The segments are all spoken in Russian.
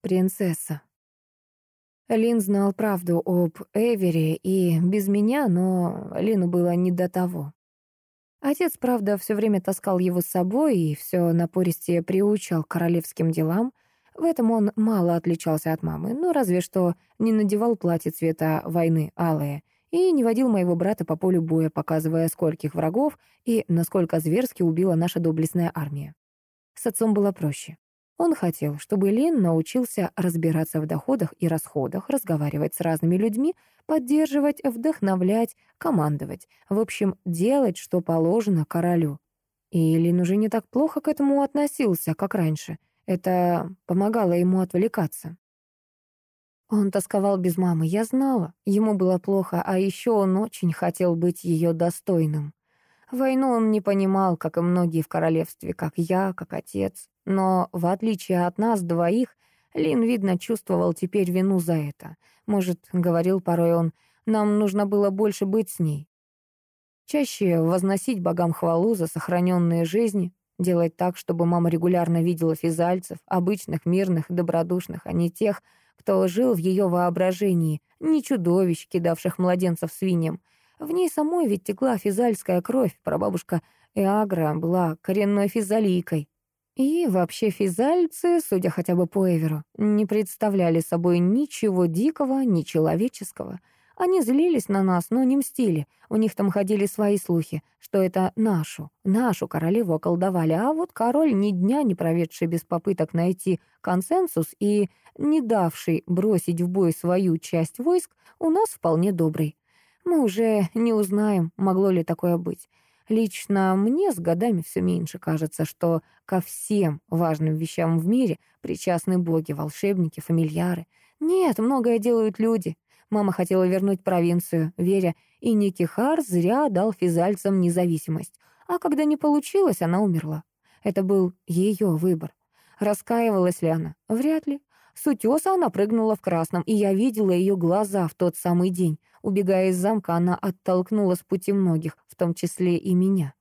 принцесса. Лин знал правду об Эвере и без меня, но Лину было не до того. Отец, правда, все время таскал его с собой и все напористее приучал к королевским делам. В этом он мало отличался от мамы, ну разве что не надевал платье цвета войны алое и не водил моего брата по полю боя, показывая, скольких врагов и насколько зверски убила наша доблестная армия. С отцом было проще. Он хотел, чтобы Лин научился разбираться в доходах и расходах, разговаривать с разными людьми, поддерживать, вдохновлять, командовать. В общем, делать, что положено королю. И Лин уже не так плохо к этому относился, как раньше. Это помогало ему отвлекаться. Он тосковал без мамы, я знала. Ему было плохо, а еще он очень хотел быть ее достойным. Войну он не понимал, как и многие в королевстве, как я, как отец. Но, в отличие от нас двоих, Лин, видно, чувствовал теперь вину за это. Может, говорил порой он, нам нужно было больше быть с ней. Чаще возносить богам хвалу за сохраненные жизни, делать так, чтобы мама регулярно видела физальцев, обычных, мирных, добродушных, а не тех, кто жил в ее воображении, не чудовищ, кидавших младенцев свиньям, в ней самой ведь текла физальская кровь, прабабушка Эагра была коренной физалийкой. И вообще физальцы, судя хотя бы по Эверу, не представляли собой ничего дикого, ни человеческого. Они злились на нас, но не мстили. У них там ходили свои слухи, что это нашу, нашу королеву околдовали, а вот король ни дня не проведший без попыток найти консенсус и не давший бросить в бой свою часть войск, у нас вполне добрый. Мы уже не узнаем, могло ли такое быть. Лично мне с годами все меньше кажется, что ко всем важным вещам в мире причастны боги, волшебники, фамильяры. Нет, многое делают люди. Мама хотела вернуть провинцию, веря, и Никихар зря дал физальцам независимость. А когда не получилось, она умерла. Это был ее выбор. Раскаивалась ли она? Вряд ли. С утеса она прыгнула в красном, и я видела ее глаза в тот самый день. Убегая из замка, она оттолкнула с пути многих, в том числе и меня.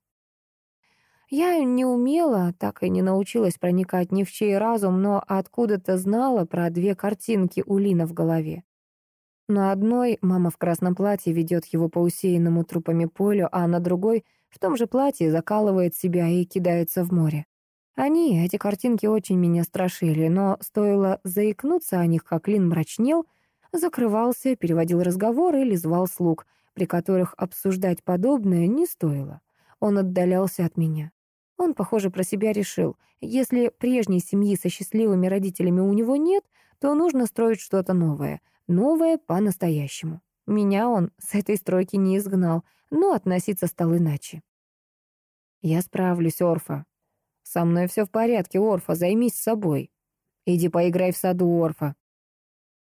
Я не умела, так и не научилась проникать ни в чей разум, но откуда-то знала про две картинки у Лина в голове. На одной мама в красном платье ведет его по усеянному трупами полю, а на другой в том же платье закалывает себя и кидается в море. Они, эти картинки, очень меня страшили, но стоило заикнуться о них, как Лин мрачнел, закрывался, переводил разговор или звал слуг, при которых обсуждать подобное не стоило. Он отдалялся от меня. Он, похоже, про себя решил, если прежней семьи со счастливыми родителями у него нет, то нужно строить что-то новое, новое по-настоящему. Меня он с этой стройки не изгнал, но относиться стал иначе. «Я справлюсь, Орфа», «Со мной все в порядке, Орфа, займись собой. Иди поиграй в саду, Орфа».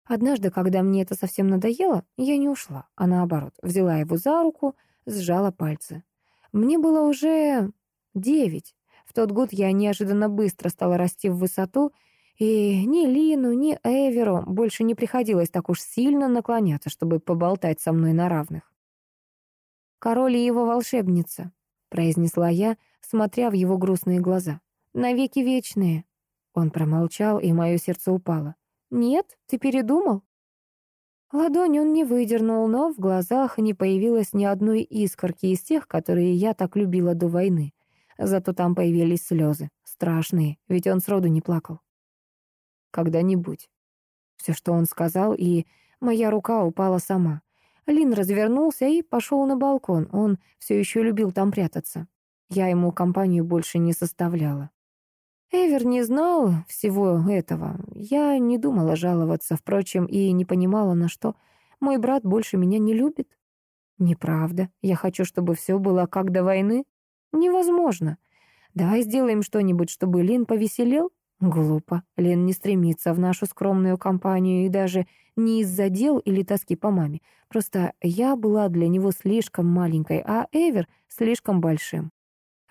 Однажды, когда мне это совсем надоело, я не ушла, а наоборот, взяла его за руку, сжала пальцы. Мне было уже девять. В тот год я неожиданно быстро стала расти в высоту, и ни Лину, ни Эверу больше не приходилось так уж сильно наклоняться, чтобы поболтать со мной на равных. «Король и его волшебница», — произнесла я, — смотря в его грустные глаза. «Навеки вечные». Он промолчал, и мое сердце упало. «Нет? Ты передумал?» Ладонь он не выдернул, но в глазах не появилось ни одной искорки из тех, которые я так любила до войны. Зато там появились слезы. Страшные, ведь он сроду не плакал. «Когда-нибудь». Все, что он сказал, и моя рука упала сама. Лин развернулся и пошел на балкон. Он все еще любил там прятаться. Я ему компанию больше не составляла. Эвер не знал всего этого. Я не думала жаловаться, впрочем, и не понимала, на что. Мой брат больше меня не любит. Неправда. Я хочу, чтобы все было как до войны. Невозможно. Давай сделаем что-нибудь, чтобы Лин повеселел. Глупо. Лен не стремится в нашу скромную компанию и даже не из-за дел или тоски по маме. Просто я была для него слишком маленькой, а Эвер слишком большим.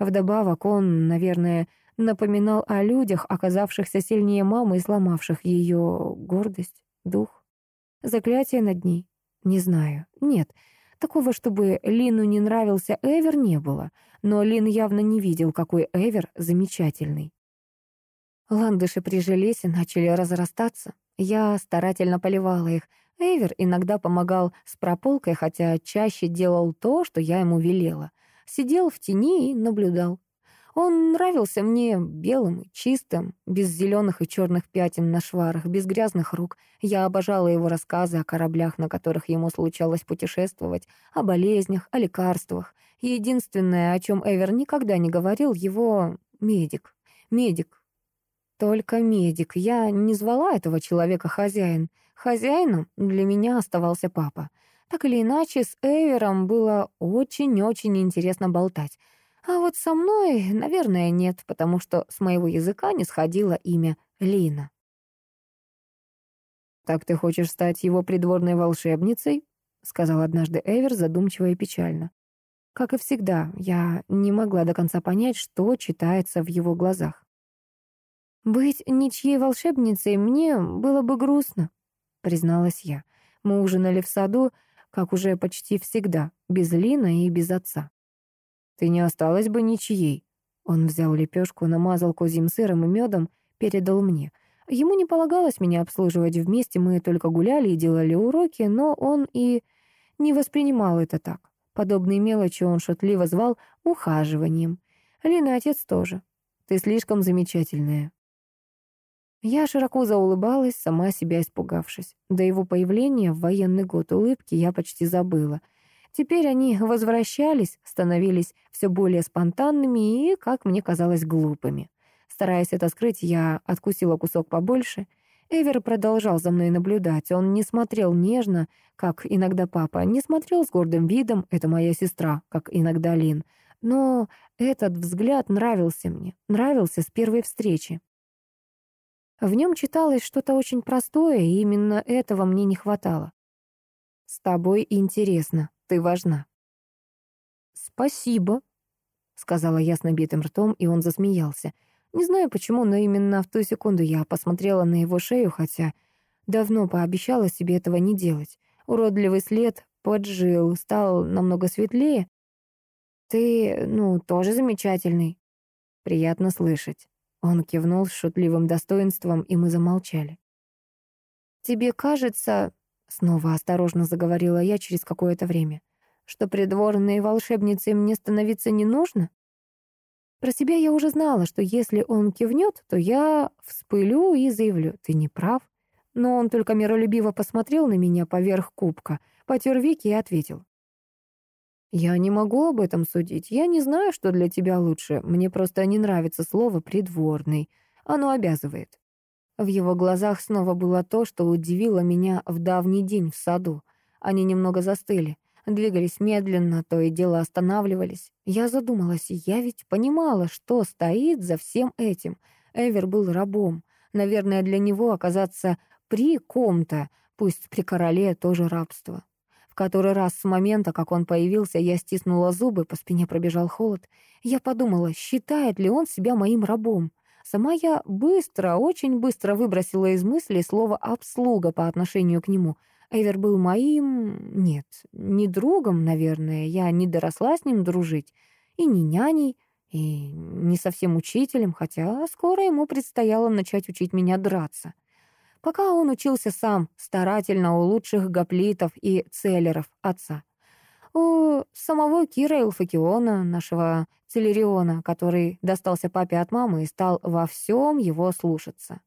Вдобавок он, наверное, напоминал о людях, оказавшихся сильнее мамы и сломавших ее гордость, дух. Заклятие над ней? Не знаю. Нет, такого, чтобы Лину не нравился Эвер, не было. Но Лин явно не видел, какой Эвер замечательный. Ландыши прижились и начали разрастаться. Я старательно поливала их. Эйвер иногда помогал с прополкой, хотя чаще делал то, что я ему велела. Сидел в тени и наблюдал. Он нравился мне белым и чистым, без зеленых и черных пятен на шварах, без грязных рук. Я обожала его рассказы о кораблях, на которых ему случалось путешествовать, о болезнях, о лекарствах. Единственное, о чем Эвер никогда не говорил, его медик. Медик. Только медик. Я не звала этого человека хозяин. Хозяином для меня оставался папа. Так или иначе, с Эвером было очень-очень интересно болтать. А вот со мной, наверное, нет, потому что с моего языка не сходило имя Лина. «Так ты хочешь стать его придворной волшебницей?» — сказал однажды Эвер задумчиво и печально. Как и всегда, я не могла до конца понять, что читается в его глазах. «Быть ничьей волшебницей мне было бы грустно», — призналась я. Мы ужинали в саду, как уже почти всегда, без Лина и без отца. Ты не осталась бы ничьей. Он взял лепешку, намазал козьим сыром и медом, передал мне. Ему не полагалось меня обслуживать вместе, мы только гуляли и делали уроки, но он и не воспринимал это так. Подобные мелочи он шутливо звал ухаживанием. Лина отец тоже. Ты слишком замечательная. Я широко заулыбалась, сама себя испугавшись. До его появления в военный год улыбки я почти забыла. Теперь они возвращались, становились все более спонтанными и, как мне казалось, глупыми. Стараясь это скрыть, я откусила кусок побольше. Эвер продолжал за мной наблюдать. Он не смотрел нежно, как иногда папа, не смотрел с гордым видом, это моя сестра, как иногда Лин. Но этот взгляд нравился мне, нравился с первой встречи. В нем читалось что-то очень простое, и именно этого мне не хватало. «С тобой интересно», ты важна». «Спасибо», — сказала я с набитым ртом, и он засмеялся. Не знаю почему, но именно в ту секунду я посмотрела на его шею, хотя давно пообещала себе этого не делать. Уродливый след поджил, стал намного светлее. «Ты, ну, тоже замечательный». «Приятно слышать». Он кивнул с шутливым достоинством, и мы замолчали. «Тебе кажется, Снова осторожно заговорила я через какое-то время. Что придворной волшебницей мне становиться не нужно? Про себя я уже знала, что если он кивнет, то я вспылю и заявлю, ты не прав. Но он только миролюбиво посмотрел на меня поверх кубка, потер веки и ответил. «Я не могу об этом судить. Я не знаю, что для тебя лучше. Мне просто не нравится слово «придворный». Оно обязывает. В его глазах снова было то, что удивило меня в давний день в саду. Они немного застыли, двигались медленно, то и дело останавливались. Я задумалась, я ведь понимала, что стоит за всем этим. Эвер был рабом. Наверное, для него оказаться при ком-то, пусть при короле, тоже рабство. В который раз с момента, как он появился, я стиснула зубы, по спине пробежал холод. Я подумала, считает ли он себя моим рабом. Сама я быстро, очень быстро выбросила из мысли слово «обслуга» по отношению к нему. Эвер был моим... Нет, не другом, наверное. Я не доросла с ним дружить. И не няней, и не совсем учителем, хотя скоро ему предстояло начать учить меня драться. Пока он учился сам, старательно у лучших гоплитов и целлеров отца у самого Кира Илфакиона, нашего Целериона, который достался папе от мамы и стал во всем его слушаться.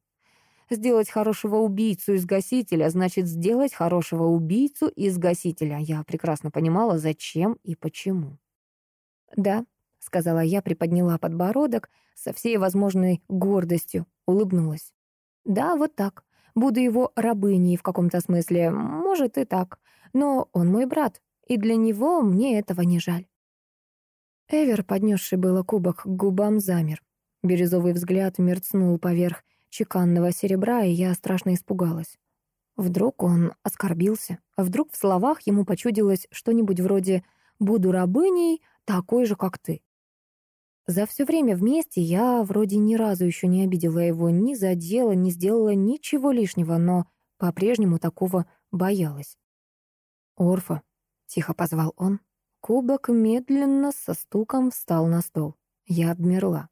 Сделать хорошего убийцу из гасителя значит сделать хорошего убийцу из гасителя. Я прекрасно понимала, зачем и почему. «Да», — сказала я, приподняла подбородок со всей возможной гордостью, улыбнулась. «Да, вот так. Буду его рабыней в каком-то смысле, может и так. Но он мой брат, и для него мне этого не жаль. Эвер, поднесший было кубок к губам, замер. Бирюзовый взгляд мерцнул поверх чеканного серебра, и я страшно испугалась. Вдруг он оскорбился, а вдруг в словах ему почудилось что-нибудь вроде «буду рабыней, такой же, как ты». За все время вместе я вроде ни разу еще не обидела его, ни задела, не сделала ничего лишнего, но по-прежнему такого боялась. «Орфа», — тихо позвал он. Кубок медленно со стуком встал на стол. Я обмерла.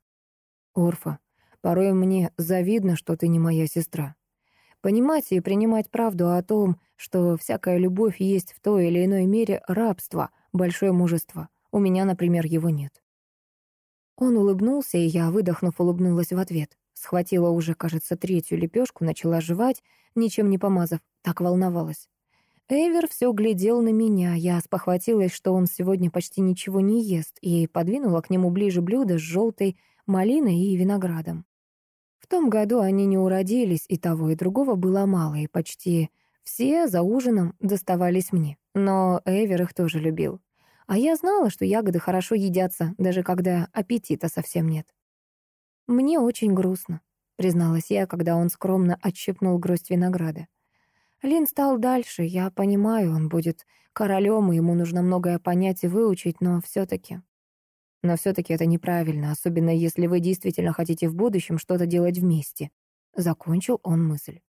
«Орфа, Порой мне завидно, что ты не моя сестра. Понимать и принимать правду о том, что всякая любовь есть в той или иной мере рабство, большое мужество. У меня, например, его нет. Он улыбнулся, и я, выдохнув, улыбнулась в ответ. Схватила уже, кажется, третью лепешку, начала жевать, ничем не помазав, так волновалась. Эвер все глядел на меня, я спохватилась, что он сегодня почти ничего не ест, и подвинула к нему ближе блюдо с желтой малиной и виноградом. В том году они не уродились, и того, и другого было мало, и почти все за ужином доставались мне. Но Эвер их тоже любил. А я знала, что ягоды хорошо едятся, даже когда аппетита совсем нет. «Мне очень грустно», — призналась я, когда он скромно отщипнул гроздь винограда. Лин стал дальше, я понимаю, он будет королем, и ему нужно многое понять и выучить, но все-таки но все-таки это неправильно, особенно если вы действительно хотите в будущем что-то делать вместе. Закончил он мысль.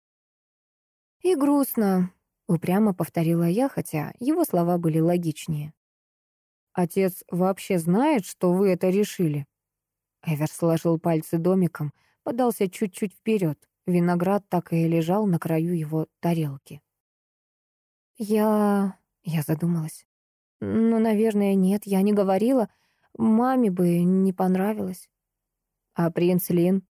И грустно, упрямо повторила я, хотя его слова были логичнее. Отец вообще знает, что вы это решили? Эвер сложил пальцы домиком, подался чуть-чуть вперед. Виноград так и лежал на краю его тарелки. Я... я задумалась. Ну, наверное, нет, я не говорила. Маме бы не понравилось. А принц Лин?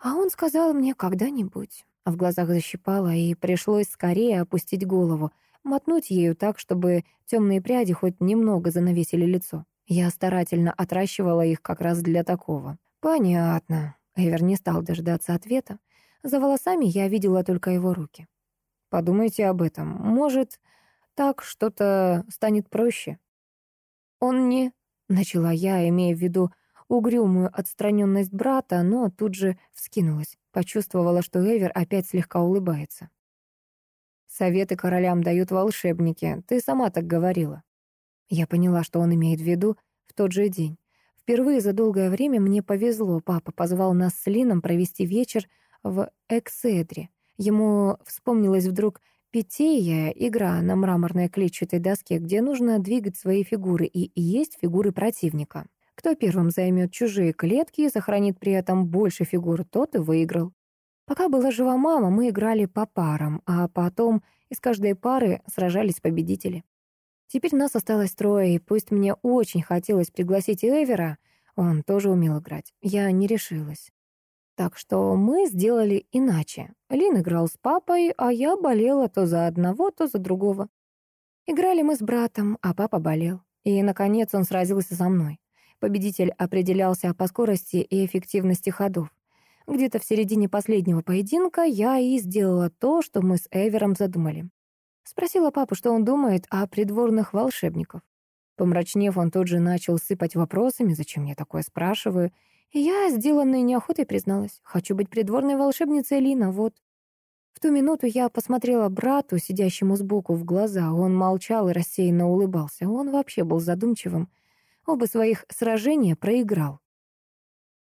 А он сказал мне когда-нибудь. В глазах защипало, и пришлось скорее опустить голову, мотнуть ею так, чтобы темные пряди хоть немного занавесили лицо. Я старательно отращивала их как раз для такого. Понятно. Эвер не стал дождаться ответа. За волосами я видела только его руки. Подумайте об этом. Может, так что-то станет проще. Он не Начала я, имея в виду угрюмую отстраненность брата, но тут же вскинулась. Почувствовала, что Эвер опять слегка улыбается. «Советы королям дают волшебники. Ты сама так говорила». Я поняла, что он имеет в виду в тот же день. Впервые за долгое время мне повезло. Папа позвал нас с Лином провести вечер в Экседре. Ему вспомнилось вдруг Питея — игра на мраморной клетчатой доске, где нужно двигать свои фигуры, и есть фигуры противника. Кто первым займет чужие клетки и сохранит при этом больше фигур, тот и выиграл. Пока была жива мама, мы играли по парам, а потом из каждой пары сражались победители. Теперь нас осталось трое, и пусть мне очень хотелось пригласить Эвера, он тоже умел играть, я не решилась. Так что мы сделали иначе. Лин играл с папой, а я болела то за одного, то за другого. Играли мы с братом, а папа болел. И, наконец, он сразился со мной. Победитель определялся по скорости и эффективности ходов. Где-то в середине последнего поединка я и сделала то, что мы с Эвером задумали. Спросила папу, что он думает о придворных волшебниках. Помрачнев, он тут же начал сыпать вопросами, зачем я такое спрашиваю, я, сделанной неохотой, призналась. Хочу быть придворной волшебницей Лина, вот. В ту минуту я посмотрела брату, сидящему сбоку, в глаза. Он молчал и рассеянно улыбался. Он вообще был задумчивым. Оба своих сражения проиграл.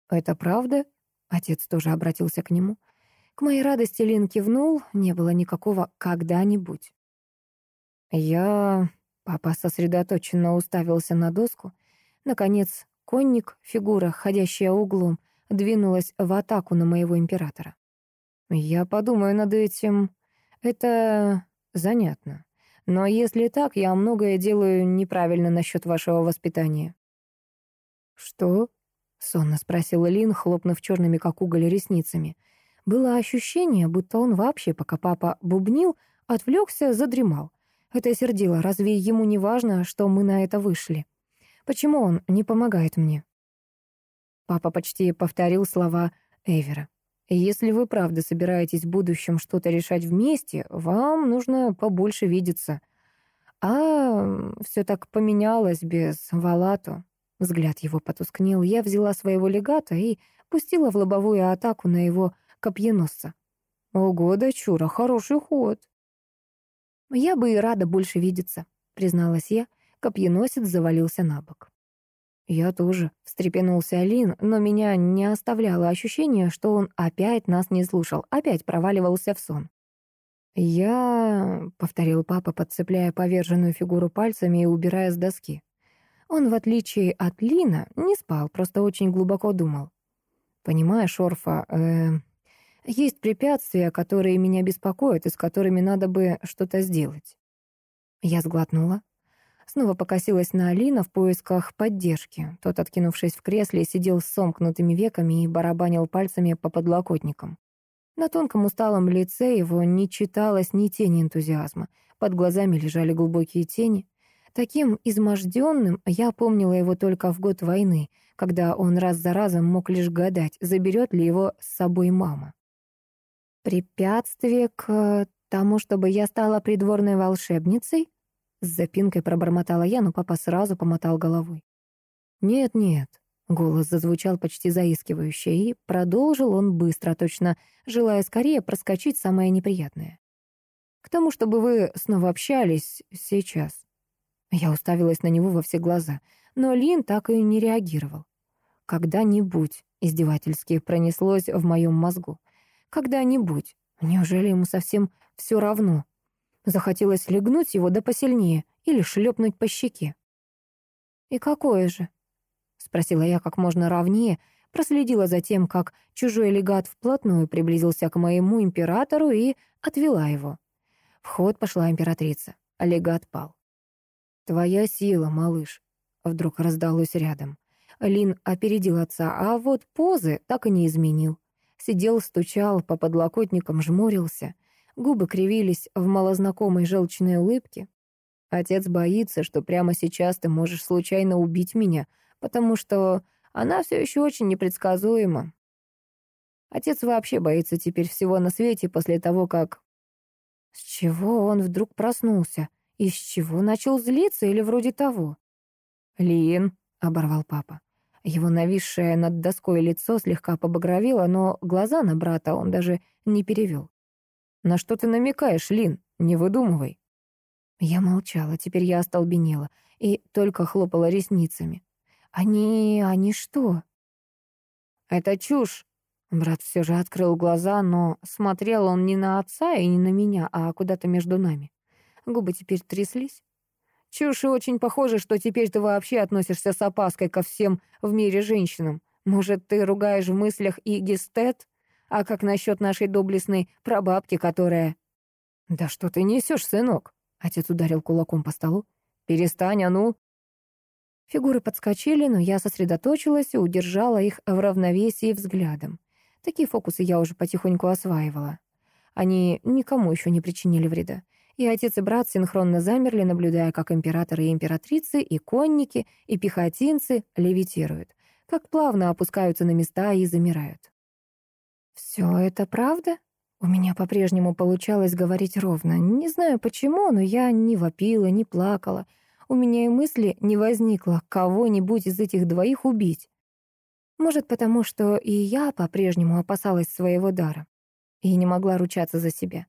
«Это правда?» Отец тоже обратился к нему. К моей радости Лин кивнул, не было никакого «когда-нибудь». Я... Папа сосредоточенно уставился на доску. Наконец Конник, фигура, ходящая углом, двинулась в атаку на моего императора. Я подумаю над этим. Это занятно. Но если так, я многое делаю неправильно насчет вашего воспитания. Что? Сонно спросила Лин, хлопнув черными, как уголь, ресницами. Было ощущение, будто он вообще, пока папа бубнил, отвлекся, задремал. Это сердило. Разве ему не важно, что мы на это вышли? Почему он не помогает мне?» Папа почти повторил слова Эвера. «Если вы правда собираетесь в будущем что-то решать вместе, вам нужно побольше видеться. А все так поменялось без Валату». Взгляд его потускнел. Я взяла своего легата и пустила в лобовую атаку на его копьеносца. «Ого, дочура, хороший ход!» «Я бы и рада больше видеться», — призналась я, Копьеносец завалился на бок. Я тоже, встрепенулся Алин, но меня не оставляло ощущение, что он опять нас не слушал, опять проваливался в сон. «Я...» — повторил папа, подцепляя поверженную фигуру пальцами и убирая с доски. Он, в отличие от Лина, не спал, просто очень глубоко думал. Понимаешь, Орфа, э, есть препятствия, которые меня беспокоят и с которыми надо бы что-то сделать. Я сглотнула. Снова покосилась на Алина в поисках поддержки. Тот, откинувшись в кресле, сидел с сомкнутыми веками и барабанил пальцами по подлокотникам. На тонком усталом лице его не читалось ни тени энтузиазма. Под глазами лежали глубокие тени. Таким изможденным я помнила его только в год войны, когда он раз за разом мог лишь гадать, заберет ли его с собой мама. «Препятствие к тому, чтобы я стала придворной волшебницей?» С запинкой пробормотала я, но папа сразу помотал головой. «Нет-нет», — голос зазвучал почти заискивающе, и продолжил он быстро, точно желая скорее проскочить самое неприятное. «К тому, чтобы вы снова общались сейчас». Я уставилась на него во все глаза, но Лин так и не реагировал. «Когда-нибудь», — издевательски пронеслось в моем мозгу. Когда-нибудь. Неужели ему совсем все равно? Захотелось легнуть его да посильнее или шлепнуть по щеке. «И какое же?» — спросила я как можно ровнее, проследила за тем, как чужой легат вплотную приблизился к моему императору и отвела его. В ход пошла императрица, легат пал. «Твоя сила, малыш», — вдруг раздалось рядом. Лин опередил отца, а вот позы так и не изменил. Сидел, стучал, по подлокотникам жмурился. Губы кривились в малознакомой желчной улыбке. Отец боится, что прямо сейчас ты можешь случайно убить меня, потому что она все еще очень непредсказуема. Отец вообще боится теперь всего на свете после того, как... С чего он вдруг проснулся? Из чего начал злиться или вроде того? «Лин», — оборвал папа, его нависшее над доской лицо слегка побагровело, но глаза на брата он даже не перевел. «На что ты намекаешь, Лин? Не выдумывай». Я молчала, теперь я остолбенела и только хлопала ресницами. «Они... они что?» «Это чушь!» Брат все же открыл глаза, но смотрел он не на отца и не на меня, а куда-то между нами. Губы теперь тряслись. Чушь и очень похоже, что теперь ты вообще относишься с опаской ко всем в мире женщинам. Может, ты ругаешь в мыслях и гестет? А как насчет нашей доблестной прабабки, которая... Да что ты несешь, сынок? Отец ударил кулаком по столу. Перестань, а ну. Фигуры подскочили, но я сосредоточилась и удержала их в равновесии взглядом. Такие фокусы я уже потихоньку осваивала. Они никому еще не причинили вреда. И отец и брат синхронно замерли, наблюдая, как императоры и императрицы, и конники, и пехотинцы левитируют, как плавно опускаются на места и замирают. «Все это правда?» У меня по-прежнему получалось говорить ровно. Не знаю почему, но я не вопила, не плакала. У меня и мысли не возникло кого-нибудь из этих двоих убить. Может, потому что и я по-прежнему опасалась своего дара и не могла ручаться за себя.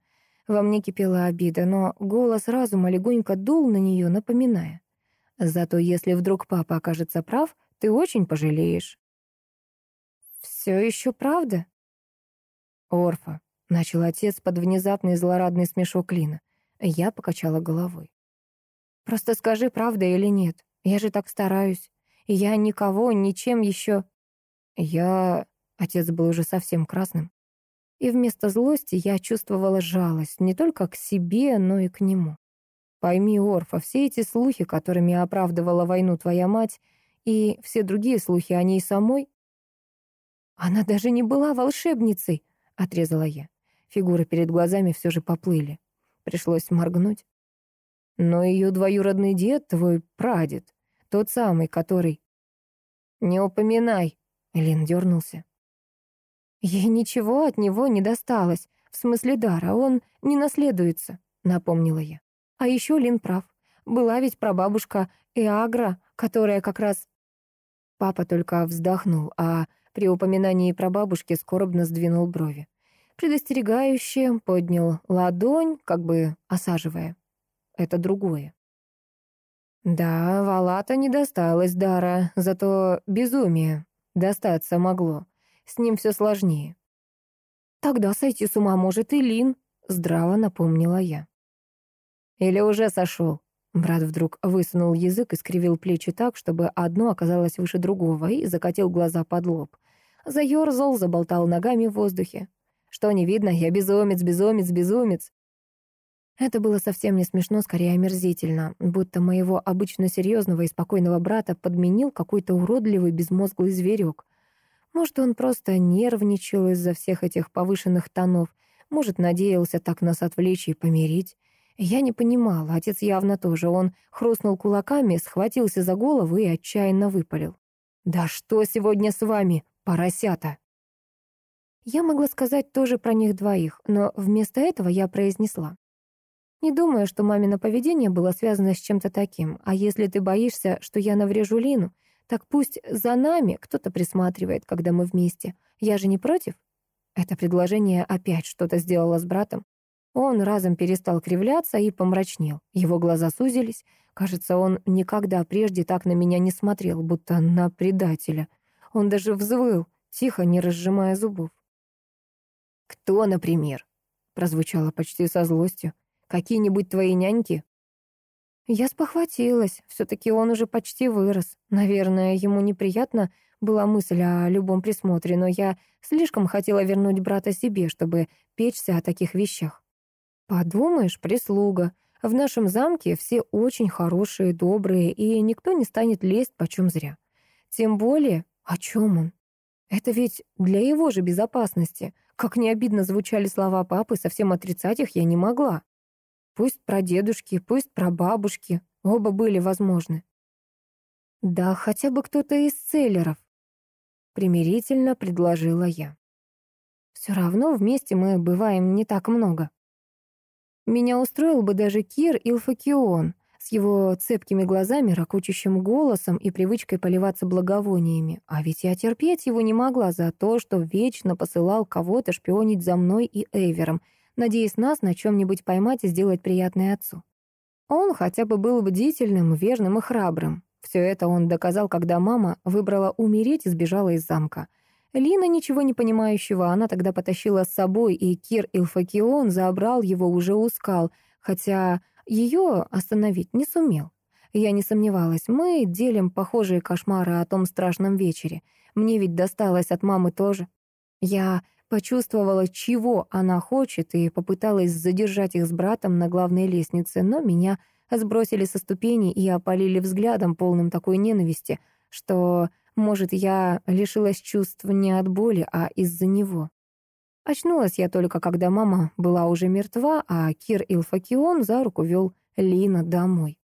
Во мне кипела обида, но голос разума легонько дул на нее, напоминая. Зато если вдруг папа окажется прав, ты очень пожалеешь. «Все еще правда?» «Орфа», — начал отец под внезапный злорадный смешок Лина. Я покачала головой. «Просто скажи, правда или нет. Я же так стараюсь. Я никого, ничем еще...» «Я...» — отец был уже совсем красным. И вместо злости я чувствовала жалость не только к себе, но и к нему. Пойми, Орфа, все эти слухи, которыми оправдывала войну твоя мать, и все другие слухи о ней самой... Она даже не была волшебницей, отрезала я. Фигуры перед глазами все же поплыли. Пришлось моргнуть. Но ее двоюродный дед, твой прадед, тот самый, который... «Не упоминай!» Лин дернулся. Ей ничего от него не досталось, в смысле дара, он не наследуется, напомнила я. А еще Лин прав. Была ведь прабабушка Эагра, которая как раз... Папа только вздохнул, а при упоминании прабабушки скорбно сдвинул брови. Предостерегающе поднял ладонь, как бы осаживая. Это другое. Да, Валата не досталось дара, зато безумие достаться могло. С ним все сложнее. «Тогда сойти с ума может и Лин», — здраво напомнила я. «Или уже сошел?» Брат вдруг высунул язык и скривил плечи так, чтобы одно оказалось выше другого, и закатил глаза под лоб. Заерзал, заболтал ногами в воздухе. Что не видно, я безумец, безумец, безумец. Это было совсем не смешно, скорее омерзительно, будто моего обычно серьезного и спокойного брата подменил какой-то уродливый безмозглый зверек. Может, он просто нервничал из-за всех этих повышенных тонов, может, надеялся так нас отвлечь и помирить. Я не понимала, отец явно тоже. Он хрустнул кулаками, схватился за голову и отчаянно выпалил. «Да что сегодня с вами, поросята?» Я могла сказать тоже про них двоих, но вместо этого я произнесла. Не думаю, что мамино поведение было связано с чем-то таким. А если ты боишься, что я наврежу Лину, так пусть за нами кто-то присматривает, когда мы вместе. Я же не против?» Это предложение опять что-то сделало с братом. Он разом перестал кривляться и помрачнел. Его глаза сузились. Кажется, он никогда прежде так на меня не смотрел, будто на предателя. Он даже взвыл, тихо, не разжимая зубов. «Кто, например?» — прозвучало почти со злостью. Какие-нибудь твои няньки?» Я спохватилась. Все-таки он уже почти вырос. Наверное, ему неприятно была мысль о любом присмотре, но я слишком хотела вернуть брата себе, чтобы печься о таких вещах. Подумаешь, прислуга. В нашем замке все очень хорошие, добрые, и никто не станет лезть почем зря. Тем более, о чем он? Это ведь для его же безопасности. Как не обидно звучали слова папы, совсем отрицать их я не могла. Пусть про дедушки, пусть про бабушки. Оба были возможны. Да хотя бы кто-то из целлеров. Примирительно предложила я. Все равно вместе мы бываем не так много. Меня устроил бы даже Кир Илфакион с его цепкими глазами, ракочущим голосом и привычкой поливаться благовониями. А ведь я терпеть его не могла за то, что вечно посылал кого-то шпионить за мной и Эвером — надеясь нас на чем-нибудь поймать и сделать приятное отцу. Он хотя бы был бдительным, верным и храбрым. Все это он доказал, когда мама выбрала умереть и сбежала из замка. Лина, ничего не понимающего, она тогда потащила с собой, и Кир Илфакион забрал его уже у скал, хотя ее остановить не сумел. Я не сомневалась, мы делим похожие кошмары о том страшном вечере. Мне ведь досталось от мамы тоже. Я Почувствовала, чего она хочет, и попыталась задержать их с братом на главной лестнице, но меня сбросили со ступени и опалили взглядом, полным такой ненависти, что, может, я лишилась чувств не от боли, а из-за него. Очнулась я только, когда мама была уже мертва, а Кир Илфакион за руку вел Лина домой.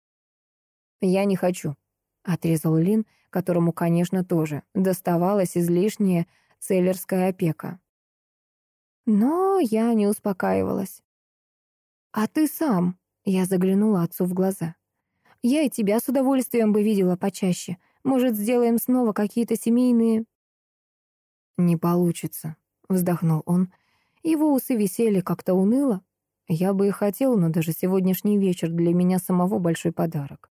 «Я не хочу», — отрезал Лин, которому, конечно, тоже доставалась излишняя целлерская опека. Но я не успокаивалась. «А ты сам?» — я заглянула отцу в глаза. «Я и тебя с удовольствием бы видела почаще. Может, сделаем снова какие-то семейные...» «Не получится», — вздохнул он. Его усы висели как-то уныло. Я бы и хотел, но даже сегодняшний вечер для меня самого большой подарок.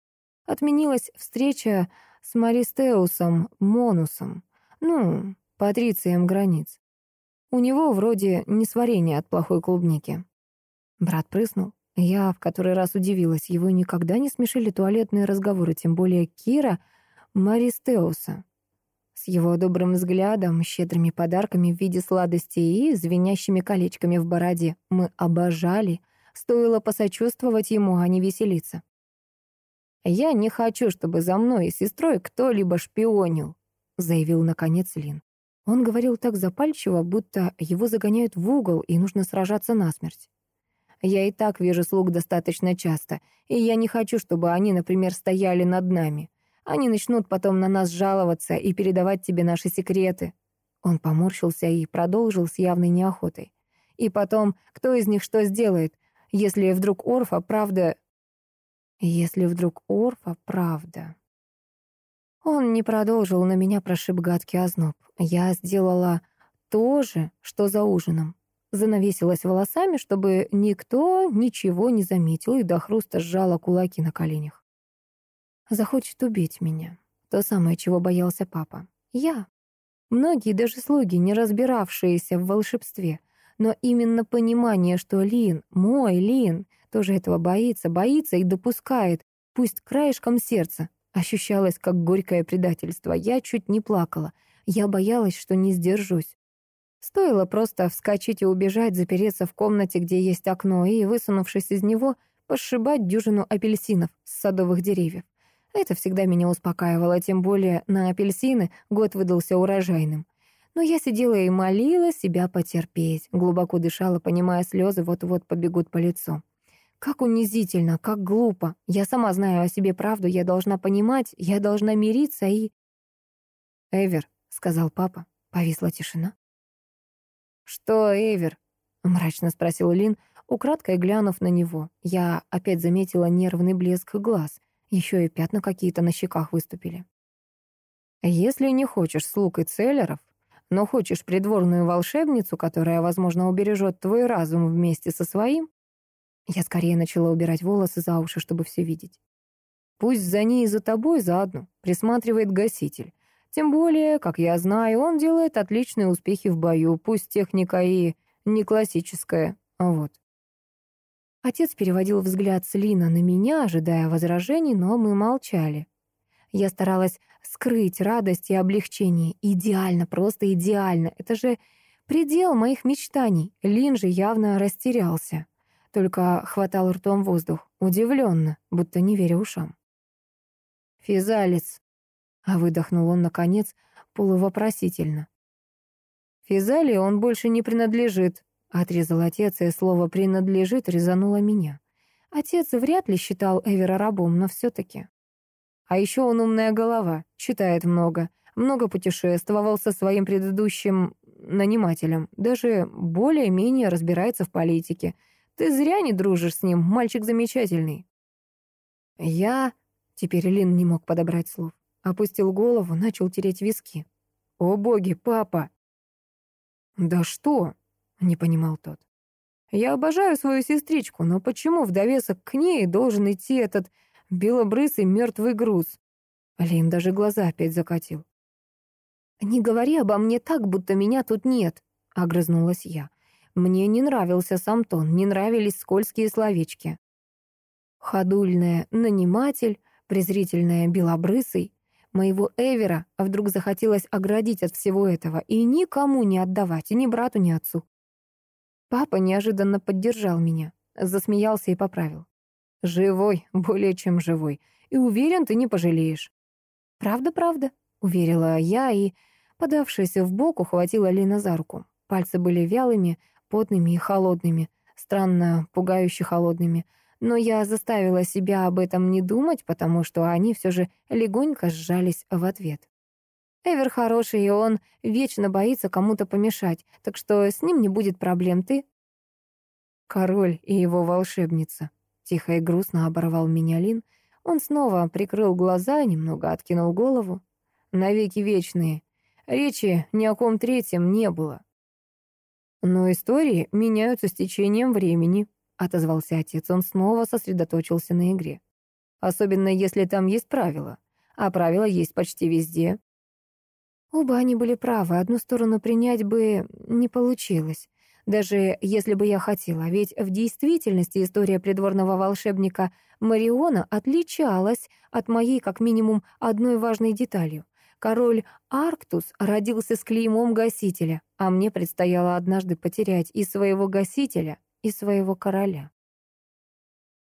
Отменилась встреча с Маристеусом Монусом, ну, патрицием границ. У него вроде несварение от плохой клубники. Брат прыснул. Я в который раз удивилась. Его никогда не смешили туалетные разговоры, тем более Кира Маристеуса. С его добрым взглядом, щедрыми подарками в виде сладостей и звенящими колечками в бороде мы обожали. Стоило посочувствовать ему, а не веселиться. «Я не хочу, чтобы за мной и сестрой кто-либо шпионил», заявил наконец Лин. Он говорил так запальчиво, будто его загоняют в угол и нужно сражаться насмерть. Я и так вижу слуг достаточно часто, и я не хочу, чтобы они, например, стояли над нами. Они начнут потом на нас жаловаться и передавать тебе наши секреты». Он поморщился и продолжил с явной неохотой. «И потом, кто из них что сделает, если вдруг Орфа правда...» «Если вдруг Орфа правда...» Он не продолжил, на меня прошиб гадкий озноб. Я сделала то же, что за ужином. Занавесилась волосами, чтобы никто ничего не заметил, и до хруста сжала кулаки на коленях. Захочет убить меня. То самое, чего боялся папа. Я. Многие, даже слуги, не разбиравшиеся в волшебстве. Но именно понимание, что Лин, мой Лин, тоже этого боится, боится и допускает, пусть краешком сердца, Ощущалось, как горькое предательство. Я чуть не плакала. Я боялась, что не сдержусь. Стоило просто вскочить и убежать, запереться в комнате, где есть окно, и, высунувшись из него, пошибать дюжину апельсинов с садовых деревьев. Это всегда меня успокаивало, тем более на апельсины год выдался урожайным. Но я сидела и молила себя потерпеть, глубоко дышала, понимая, слезы вот-вот побегут по лицу. Как унизительно, как глупо. Я сама знаю о себе правду, я должна понимать, я должна мириться и... «Эвер», — сказал папа. Повисла тишина. «Что, Эвер?» — мрачно спросил Лин, украдкой глянув на него. Я опять заметила нервный блеск глаз. Еще и пятна какие-то на щеках выступили. «Если не хочешь слуг и целлеров, но хочешь придворную волшебницу, которая, возможно, убережет твой разум вместе со своим, я скорее начала убирать волосы за уши, чтобы все видеть. Пусть за ней и за тобой заодно присматривает гаситель. Тем более, как я знаю, он делает отличные успехи в бою, пусть техника и не классическая. Вот. Отец переводил взгляд с Лина на меня, ожидая возражений, но мы молчали. Я старалась скрыть радость и облегчение. Идеально, просто идеально. Это же предел моих мечтаний. Лин же явно растерялся только хватал ртом воздух, удивленно, будто не веря ушам. «Физалец», — а выдохнул он, наконец, полувопросительно. «Физали он больше не принадлежит», — отрезал отец, и слово «принадлежит» резануло меня. Отец вряд ли считал Эвера рабом, но все-таки. А еще он умная голова, читает много, много путешествовал со своим предыдущим нанимателем, даже более-менее разбирается в политике — ты зря не дружишь с ним, мальчик замечательный». Я... Теперь Лин не мог подобрать слов. Опустил голову, начал тереть виски. «О боги, папа!» «Да что?» — не понимал тот. «Я обожаю свою сестричку, но почему в довесок к ней должен идти этот белобрысый мертвый груз?» Лин даже глаза опять закатил. «Не говори обо мне так, будто меня тут нет», — огрызнулась я. Мне не нравился сам тон, не нравились скользкие словечки. Ходульная наниматель, презрительная белобрысый. Моего Эвера вдруг захотелось оградить от всего этого и никому не отдавать, и ни брату, ни отцу. Папа неожиданно поддержал меня, засмеялся и поправил. «Живой, более чем живой. И уверен, ты не пожалеешь». «Правда, правда», — уверила я и, подавшись в бок, ухватила Лина за руку. Пальцы были вялыми, потными и холодными, странно пугающе холодными. Но я заставила себя об этом не думать, потому что они все же легонько сжались в ответ. Эвер хороший, и он вечно боится кому-то помешать, так что с ним не будет проблем ты. Король и его волшебница. Тихо и грустно оборвал меня Лин. Он снова прикрыл глаза, немного откинул голову. Навеки вечные. Речи ни о ком третьем не было. «Но истории меняются с течением времени», — отозвался отец. Он снова сосредоточился на игре. «Особенно если там есть правила. А правила есть почти везде». Оба они были правы, одну сторону принять бы не получилось. Даже если бы я хотела, ведь в действительности история придворного волшебника Мариона отличалась от моей как минимум одной важной деталью — Король Арктус родился с клеймом гасителя, а мне предстояло однажды потерять и своего гасителя, и своего короля.